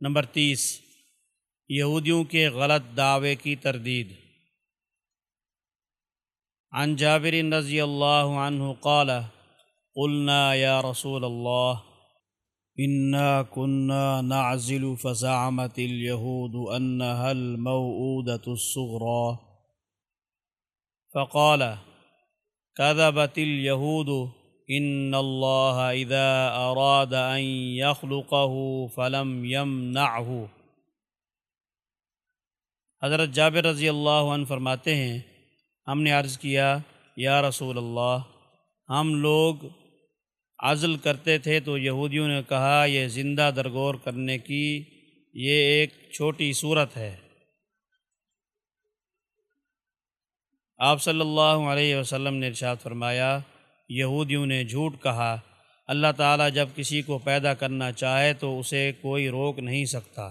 Number تیس، یہودیوں کے غلط دعوے کی تردید۔ عن جابر رضی اللہ عنہ قال، قلنا یا رسول اللہ، انا كنا نعزل فزعمت اليهود انها الموؤودة الصغرى فقال كذبت اليهود ان الله اذا اراد ان يخلقه فلم يمنعه۔ حضرت جابر رضی اللہ عنہ فرماتے ہیں، ہم نے عرض کیا، یا رسول اللہ، ہم لوگ عزل کرتے تھے تو یہودیوں نے کہا، یہ زندہ درگور کرنے کی یہ ایک چھوٹی صورت ہے۔ آپ صلی اللہ علیہ وسلم نے ارشاد فرمایا یہودیوں نے جھوٹ کہا، اللہ تعالیٰ جب کسی کو پیدا کرنا چاہے تو اسے کوئی روک نہیں سکتا۔